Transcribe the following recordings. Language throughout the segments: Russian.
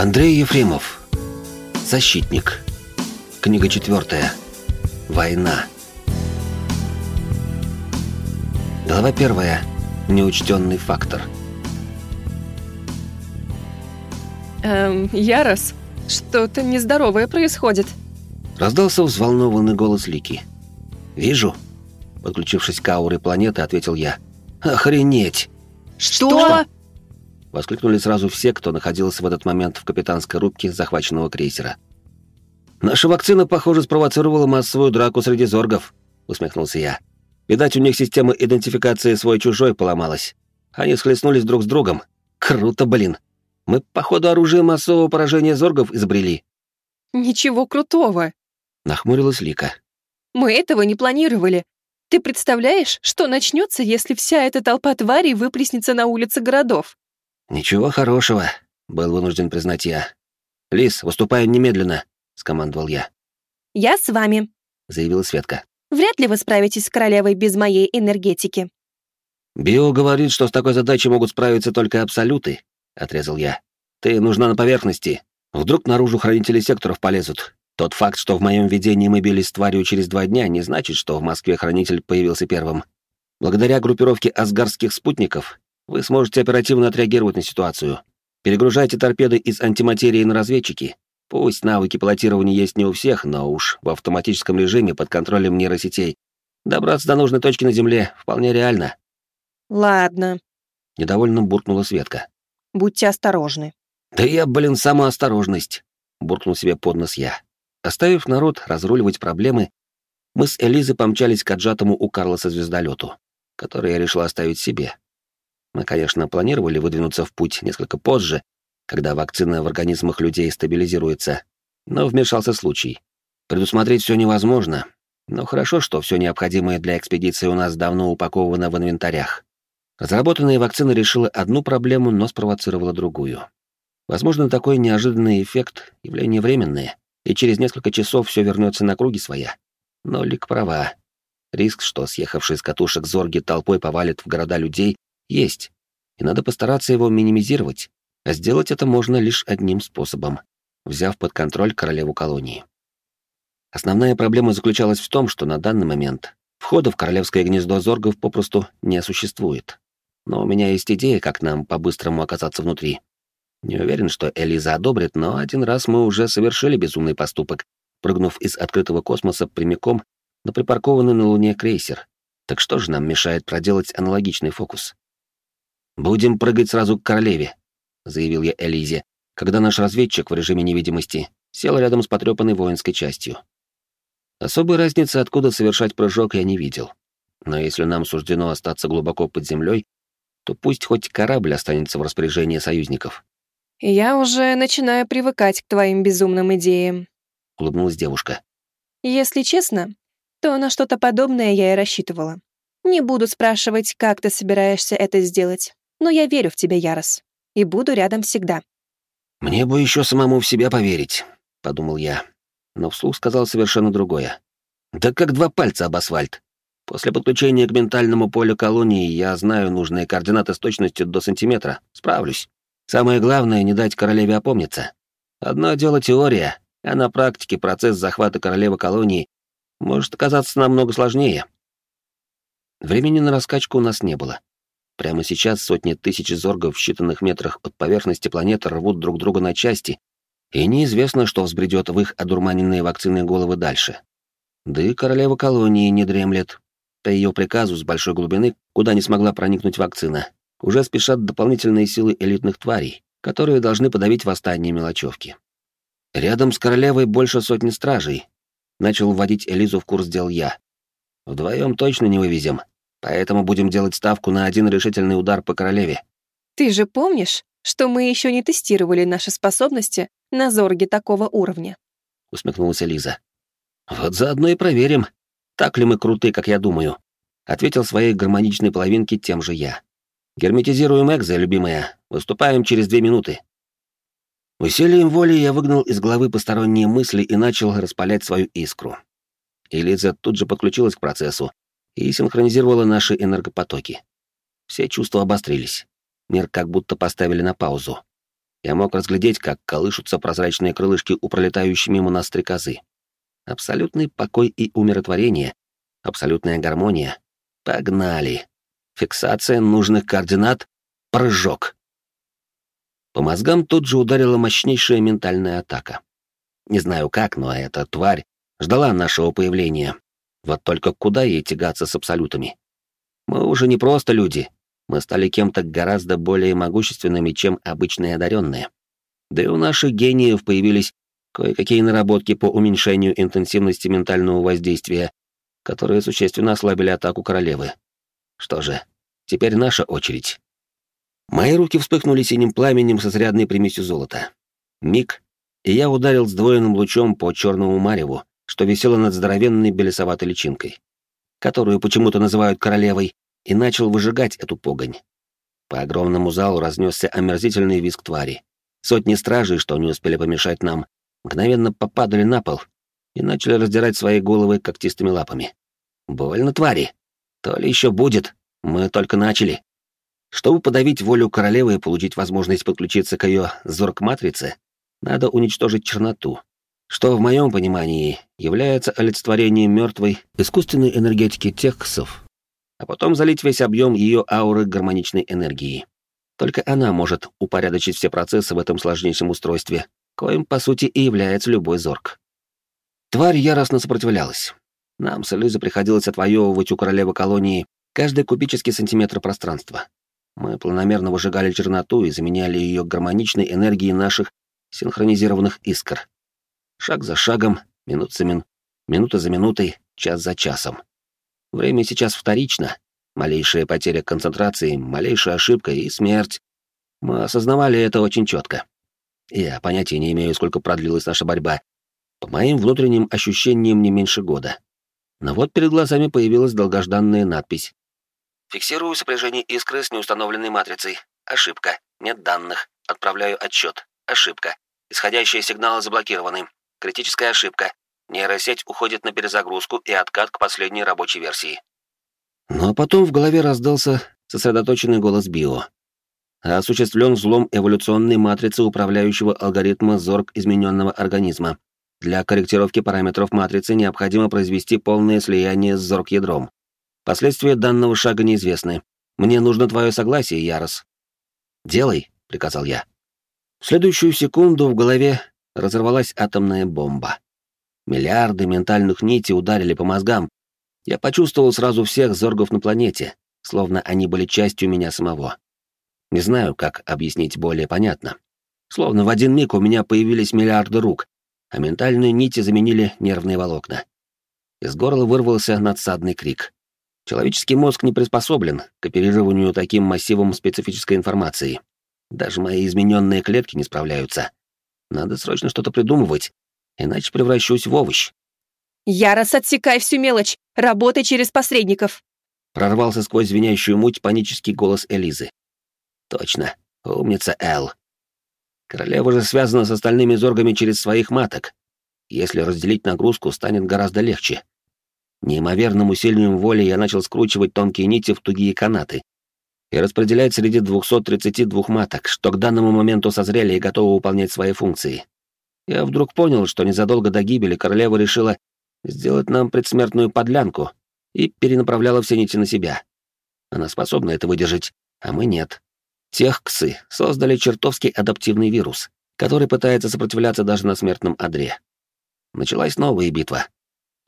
Андрей Ефремов. Защитник. Книга четвертая. Война. Глава первая. Неучтенный фактор. Эм, Ярос, что-то нездоровое происходит. Раздался взволнованный голос Лики. «Вижу», — подключившись к ауре планеты, ответил я. «Охренеть!» Что? Воскликнули сразу все, кто находился в этот момент в капитанской рубке захваченного крейсера. «Наша вакцина, похоже, спровоцировала массовую драку среди зоргов», — усмехнулся я. «Видать, у них система идентификации свой-чужой поломалась. Они схлестнулись друг с другом. Круто, блин. Мы, походу, оружие массового поражения зоргов изобрели». Ничего крутого. Нахмурилась Лика. Мы этого не планировали. Ты представляешь, что начнется, если вся эта толпа тварей выплеснется на улицы городов? «Ничего хорошего», — был вынужден признать я. «Лис, выступай немедленно», — скомандовал я. Я с вами. Заявила Светка. Вряд ли вы справитесь с королевой без моей энергетики. «Био говорит, что с такой задачей могут справиться только абсолюты», — отрезал я. «Ты нужна на поверхности. Вдруг наружу хранители секторов полезут. Тот факт, что в моем видении мы бились с тварью через два дня, не значит, что в Москве хранитель появился первым. Благодаря группировке асгарских спутников вы сможете оперативно отреагировать на ситуацию. Перегружайте торпеды из антиматерии на разведчики. Пусть навыки пилотирования есть не у всех, но уж в автоматическом режиме под контролем нейросетей. Добраться до нужной точки на Земле вполне реально. Ладно, Недовольно буркнула Светка. будьте осторожны. «Да я, блин, сама осторожность!» — буркнул себе под нос я. Оставив народ разруливать проблемы, мы с Элизой помчались к отжатому у Карлоса звездолету, который я решил оставить себе. Мы, конечно, планировали выдвинуться в путь несколько позже, когда вакцина в организмах людей стабилизируется, но вмешался случай. Предусмотреть все невозможно, но хорошо, что все необходимое для экспедиции у нас давно упаковано в инвентарях. Разработанная вакцина решила одну проблему, но спровоцировала другую. Возможно, такой неожиданный эффект — явление временное, и через несколько часов все вернется на круги своя. Но Лик права. Риск, что съехавший с катушек Зорги толпой повалит в города людей, есть, и надо постараться его минимизировать, а сделать это можно лишь одним способом — взяв под контроль королеву колонии. Основная проблема заключалась в том, что на данный момент входа в королевское гнездо Зоргов попросту не существует. Но у меня есть идея, как нам по-быстрому оказаться внутри. Не уверен, что Элиза одобрит, но один раз мы уже совершили безумный поступок, прыгнув из открытого космоса прямиком на припаркованный на Луне крейсер. Так что же нам мешает проделать аналогичный фокус? «Будем прыгать сразу к королеве», — заявил я Элизе, когда наш разведчик в режиме невидимости сел рядом с потрепанной воинской частью. Особой разницы, откуда совершать прыжок, я не видел. Но если нам суждено остаться глубоко под землей, то пусть хоть корабль останется в распоряжении союзников. Я уже начинаю привыкать к твоим безумным идеям. Улыбнулась девушка. Если честно, то на что-то подобное я и рассчитывала. Не буду спрашивать, как ты собираешься это сделать, но я верю в тебя, Ярос, и буду рядом всегда. «Мне бы еще самому в себя поверить», — подумал я, но вслух сказал совершенно другое. «Да как два пальца об асфальт. После подключения к ментальному полю колонии я знаю нужные координаты с точностью до сантиметра. Справлюсь. Самое главное — не дать королеве опомниться. Одно дело теория, а на практике процесс захвата королевы колонии может оказаться намного сложнее. Времени на раскачку у нас не было. Прямо сейчас сотни тысяч зоргов в считанных метрах от поверхности планеты рвут друг друга на части, и неизвестно, что взбредет в их одурманенные вакцины головы дальше. Да и королева колонии не дремлет. По ее приказу с большой глубины, куда не смогла проникнуть вакцина, уже спешат дополнительные силы элитных тварей, которые должны подавить восстание мелочевки. Рядом с королевой больше сотни стражей. Начал вводить Элизу в курс дел я. Вдвоем точно не вывезем, поэтому будем делать ставку на один решительный удар по королеве. Ты же помнишь, что мы еще не тестировали наши способности на зорге такого уровня? Усмехнулась Элиза. Вот заодно и проверим, так ли мы круты, как я думаю. Ответил своей гармоничной половинке тем же я. Герметизируем экзо, любимая. Выступаем через две минуты. Усилием воли я выгнал из головы посторонние мысли и начал распалять свою искру. Элиза тут же подключилась к процессу и синхронизировала наши энергопотоки. Все чувства обострились. Мир как будто поставили на паузу. я мог разглядеть, как колышутся прозрачные крылышки у пролетающей мимо нас стрекозы. Абсолютный покой и умиротворение, абсолютная гармония. Погнали. Фиксация нужных координат. Прыжок. По мозгам тут же ударила мощнейшая ментальная атака. Не знаю как, но эта тварь ждала нашего появления. Вот только куда ей тягаться с абсолютами? Мы уже не просто люди. Мы стали кем-то гораздо более могущественными, чем обычные одаренные. Да и у наших гениев появились кое-какие наработки по уменьшению интенсивности ментального воздействия, которые существенно ослабили атаку королевы. Что же, теперь наша очередь. Мои руки вспыхнули синим пламенем со срядной примесью золота. Миг, и я ударил сдвоенным лучом по черному мареву, что висело над здоровенной белесоватой личинкой, которую почему-то называют королевой, и начал выжигать эту погонь. По огромному залу разнесся омерзительный визг твари. Сотни стражей, что не успели помешать нам, мгновенно попадали на пол и начали раздирать свои головы когтистыми лапами. Больно твари. То ли еще будет, мы только начали. Чтобы подавить волю королевы и получить возможность подключиться к ее зорг-матрице, надо уничтожить черноту, что, в моем понимании, является олицетворением мертвой искусственной энергетики тексов, а потом залить весь объем ее ауры гармоничной энергии. Только она может упорядочить все процессы в этом сложнейшем устройстве, коим, по сути, и является любой зорг. Тварь яростно сопротивлялась. Нам с Элизой приходилось отвоевывать у королевы колонии каждый кубический сантиметр пространства. Мы планомерно выжигали черноту и заменяли ее гармоничной энергией наших синхронизированных искр. Шаг за шагом, минут за мин... минута за минутой, час за часом. Время сейчас вторично. Малейшая потеря концентрации, малейшая ошибка и смерть. Мы осознавали это очень четко. Я понятия не имею, сколько продлилась наша борьба. По моим внутренним ощущениям, не меньше года. Но вот перед глазами появилась долгожданная надпись Фиксирую сопряжение искры с неустановленной матрицей. Ошибка. Нет данных. Отправляю отчет. Ошибка. Исходящие сигналы заблокированы. Критическая ошибка. Нейросеть уходит на перезагрузку и откат к последней рабочей версии. Ну а потом в голове раздался сосредоточенный голос Био. Осуществлен взлом эволюционной матрицы управляющего алгоритма зорг измененного организма. Для корректировки параметров матрицы необходимо произвести полное слияние с зорг-ядром. Последствия данного шага неизвестны. Мне нужно твое согласие, Ярос. Делай, приказал я. В следующую секунду в голове разорвалась атомная бомба. Миллиарды ментальных нитей ударили по мозгам. Я почувствовал сразу всех зоргов на планете, словно они были частью меня самого. Не знаю, как объяснить более понятно. Словно в один миг у меня появились миллиарды рук, а ментальные нити заменили нервные волокна. Из горла вырвался надсадный крик. Человеческий мозг не приспособлен к оперированию таким массивом специфической информации. Даже мои измененные клетки не справляются. Надо срочно что-то придумывать, иначе превращусь в овощ. «Ярос, отсекай всю мелочь! Работай через посредников!» Прорвался сквозь звенящую муть панический голос Элизы. «Точно. Умница, Эл. Королева же связана с остальными зоргами через своих маток. Если разделить нагрузку, станет гораздо легче. Неимоверным усилием воли я начал скручивать тонкие нити в тугие канаты и распределять среди 232 маток, что к данному моменту созрели и готовы выполнять свои функции. Я вдруг понял, что незадолго до гибели королева решила сделать нам предсмертную подлянку и перенаправляла все нити на себя. Она способна это выдержать, а мы нет. Техксы создали чертовски адаптивный вирус, который пытается сопротивляться даже на смертном одре. Началась новая битва,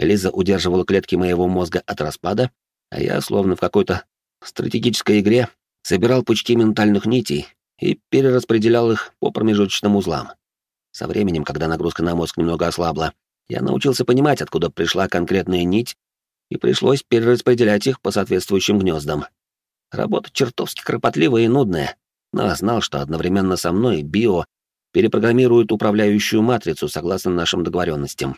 Лиза удерживала клетки моего мозга от распада, а я, словно в какой-то стратегической игре, собирал пучки ментальных нитей и перераспределял их по промежуточным узлам. Со временем, когда нагрузка на мозг немного ослабла, я научился понимать, откуда пришла конкретная нить, и пришлось перераспределять их по соответствующим гнездам. Работа чертовски кропотливая и нудная, но знал, что одновременно со мной био перепрограммирует управляющую матрицу согласно нашим договоренностям.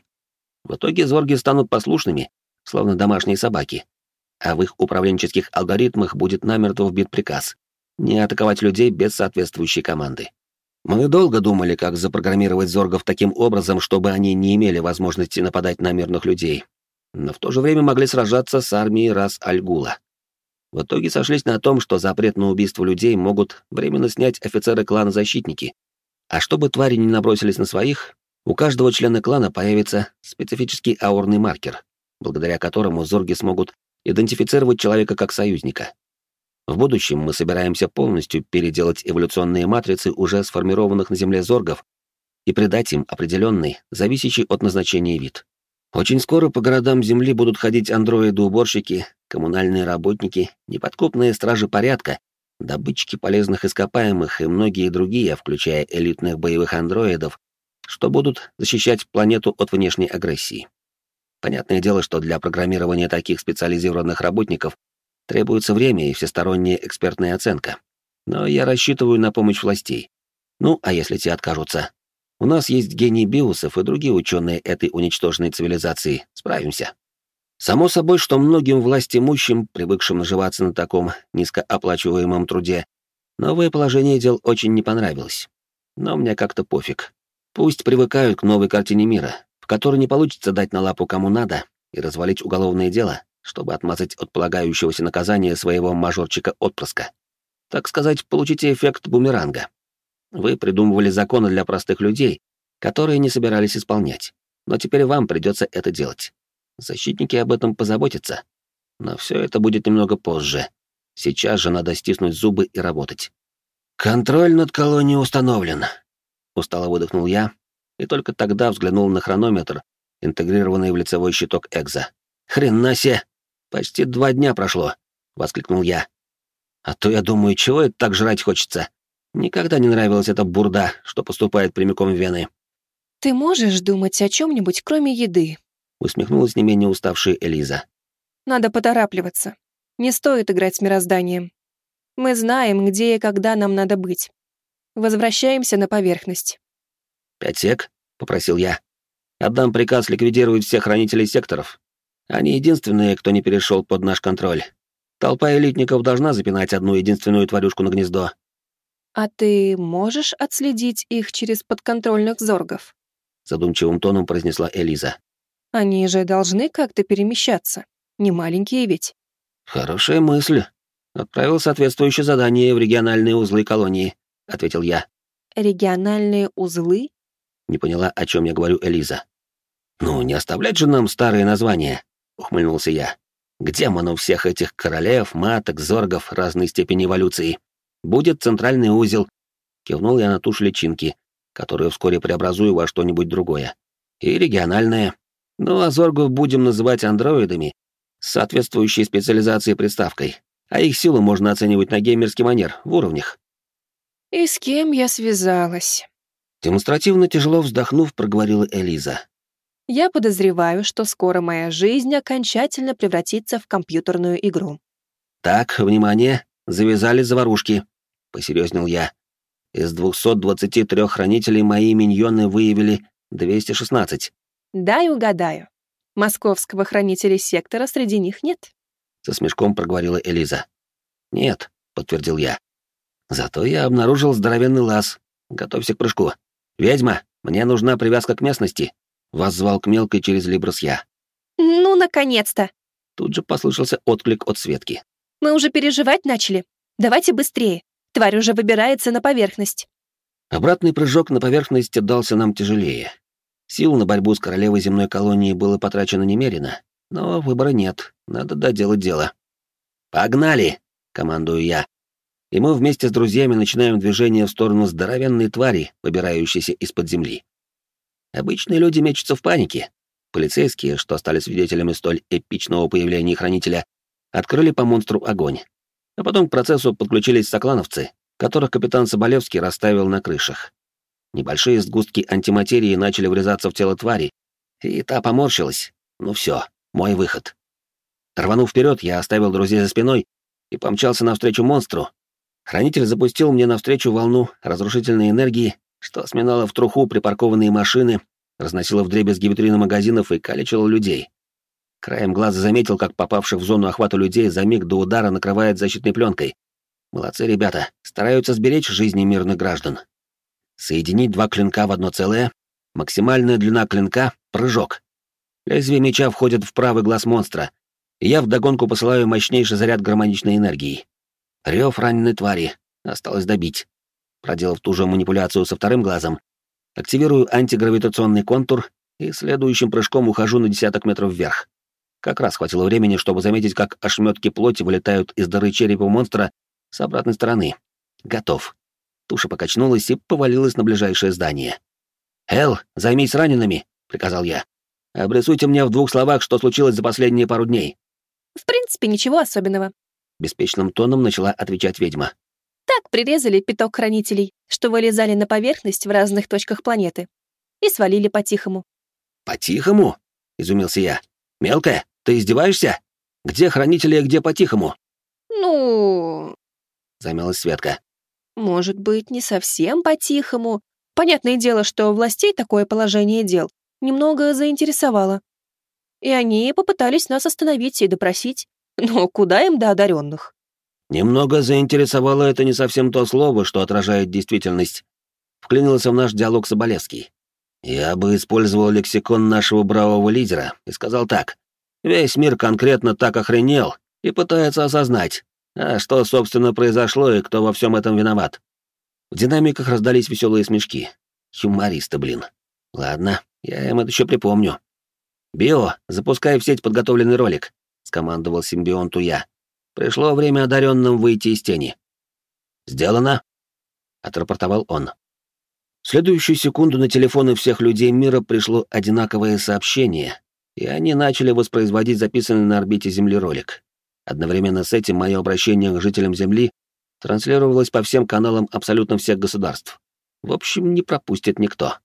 В итоге зорги станут послушными, словно домашние собаки, а в их управленческих алгоритмах будет намертво вбит приказ не атаковать людей без соответствующей команды. Мы долго думали, как запрограммировать зоргов таким образом, чтобы они не имели возможности нападать на мирных людей, но в то же время могли сражаться с армией рас Альгула. В итоге сошлись на том, что запрет на убийство людей могут временно снять офицеры клана Защитники, А чтобы твари не набросились на своих, у каждого члена клана появится специфический аурный маркер, благодаря которому зорги смогут идентифицировать человека как союзника. В будущем мы собираемся полностью переделать эволюционные матрицы уже сформированных на Земле зоргов и придать им определенный, зависящий от назначения вид. Очень скоро по городам Земли будут ходить андроиды-уборщики, коммунальные работники, неподкупные стражи порядка, добытчики полезных ископаемых и многие другие, включая элитных боевых андроидов, что будут защищать планету от внешней агрессии. Понятное дело, что для программирования таких специализированных работников требуется время и всесторонняя экспертная оценка. Но я рассчитываю на помощь властей. Ну, а если те откажутся? У нас есть гений биусов и другие ученые этой уничтоженной цивилизации. Справимся. Само собой, что многим власть имущим, привыкшим наживаться на таком низкооплачиваемом труде, новое положение дел очень не понравилось. Но мне как-то пофиг. Пусть привыкают к новой картине мира, в которой не получится дать на лапу кому надо и развалить уголовное дело, чтобы отмазать от полагающегося наказания своего мажорчика-отпрыска. Так сказать, получите эффект бумеранга. Вы придумывали законы для простых людей, которые не собирались исполнять, но теперь вам придется это делать. Защитники об этом позаботятся. Но все это будет немного позже. Сейчас же надо стиснуть зубы и работать. «Контроль над колонией установлен», — устало выдохнул я, и только тогда взглянул на хронометр, интегрированный в лицевой щиток Экза. «Хрена себе! Почти два дня прошло!» — воскликнул я. «А то я думаю, чего это так жрать хочется? Никогда не нравилась эта бурда, что поступает прямиком в вены». «Ты можешь думать о чем нибудь кроме еды?» усмехнулась не менее уставшая Элиза. Надо поторапливаться. Не стоит играть с мирозданием. Мы знаем, где и когда нам надо быть. Возвращаемся на поверхность. «Пять сек?» — попросил я. «Отдам приказ ликвидировать всех хранителей секторов. Они единственные, кто не перешел под наш контроль. Толпа элитников должна запинать одну единственную тварюшку на гнездо». «А ты можешь отследить их через подконтрольных зоргов?» Задумчивым тоном произнесла Элиза. Они же должны как-то перемещаться. Не маленькие ведь. Хорошая мысль. Отправил соответствующее задание в региональные узлы колонии, ответил я. Региональные узлы? Не поняла, о чем я говорю Элиза. Ну, не оставлять же нам старые названия, ухмыльнулся я. К демону всех этих королев, маток, зоргов разной степени эволюции. Будет центральный узел. Кивнул я на тушь личинки, которую вскоре преобразую во что-нибудь другое. И региональная. Ну а зоргов будем называть андроидами с соответствующей специализацией приставкой, а их силу можно оценивать на геймерский манер, в уровнях. «И с кем я связалась?» Демонстративно тяжело вздохнув, проговорила Элиза. «Я подозреваю, что скоро моя жизнь окончательно превратится в компьютерную игру». «Так, внимание, завязали заварушки», — посерьезнел я. «Из 223 хранителей мои миньоны выявили 216. Дай угадаю. Московского хранителя сектора среди них нет? Со смешком проговорила Элиза. Нет, подтвердил я. Зато я обнаружил здоровенный лаз. Готовься к прыжку. Ведьма, мне нужна привязка к местности. Воззвал к мелкой через Либрос я. Ну, наконец-то. Тут же послышался отклик от Светки. Мы уже переживать начали. Давайте быстрее. Тварь уже выбирается на поверхность. Обратный прыжок на поверхность дался нам тяжелее. Сил на борьбу с королевой земной колонии было потрачено немерено, но выбора нет, надо доделать дело. «Погнали!» — командую я. И мы вместе с друзьями начинаем движение в сторону здоровенной твари, выбирающейся из-под земли. Обычные люди мечутся в панике. Полицейские, что стали свидетелями столь эпичного появления хранителя, открыли по монстру огонь. А потом к процессу подключились соклановцы, которых капитан Соболевский расставил на крышах. Небольшие сгустки антиматерии начали врезаться в тело твари, и та поморщилась. Ну все, мой выход. Рванув вперед, я оставил друзей за спиной и помчался навстречу монстру. Хранитель запустил мне навстречу волну разрушительной энергии, что сминало в труху припаркованные машины, разносило вдребезги витрины магазинов и калечило людей. Краем глаза заметил, как попавших в зону охвата людей за миг до удара накрывает защитной пленкой. Молодцы ребята, стараются сберечь жизни мирных граждан соединить два клинка в одно целое, максимальная длина клинка — прыжок. Лезвие меча входит в правый глаз монстра, и я вдогонку посылаю мощнейший заряд гармоничной энергии. Рев раненой твари. Осталось добить. проделав ту же манипуляцию со вторым глазом, активирую антигравитационный контур и следующим прыжком ухожу на десяток метров вверх. Как раз хватило времени, чтобы заметить, как ошметки плоти вылетают из дыры черепа монстра с обратной стороны. Готов. Туша покачнулась и повалилась на ближайшее здание. «Эл, займись ранеными», — приказал я. «Обрисуйте мне в двух словах, что случилось за последние пару дней». «В принципе, ничего особенного», — беспечным тоном начала отвечать ведьма. «Так прирезали пяток хранителей, что вылезали на поверхность в разных точках планеты, и свалили по-тихому». «По-тихому?» — изумился я. «Мелкая, ты издеваешься? Где хранители, где по-тихому?» «Ну...» — замялась Светка. «Может быть, не совсем по-тихому. Понятное дело, что властей такое положение дел немного заинтересовало. И они попытались нас остановить и допросить. Но куда им до одаренных? Немного заинтересовало это не совсем то слово, что отражает действительность. Вклинился в наш диалог Соболевский. Я бы использовал лексикон нашего бравого лидера и сказал так. Весь мир конкретно так охренел и пытается осознать, а что, собственно, произошло и кто во всем этом виноват. В динамиках раздались веселые смешки. Юмористы, блин. Ладно, я им это еще припомню. «Био, запускай в сеть подготовленный ролик», — скомандовал симбионту я. «Пришло время одаренным выйти из тени». «Сделано», — отрапортовал он. В следующую секунду на телефоны всех людей мира пришло одинаковое сообщение, и они начали воспроизводить записанный на орбите Земли ролик. Одновременно с этим мое обращение к жителям Земли транслировалось по всем каналам абсолютно всех государств. В общем, не пропустит никто.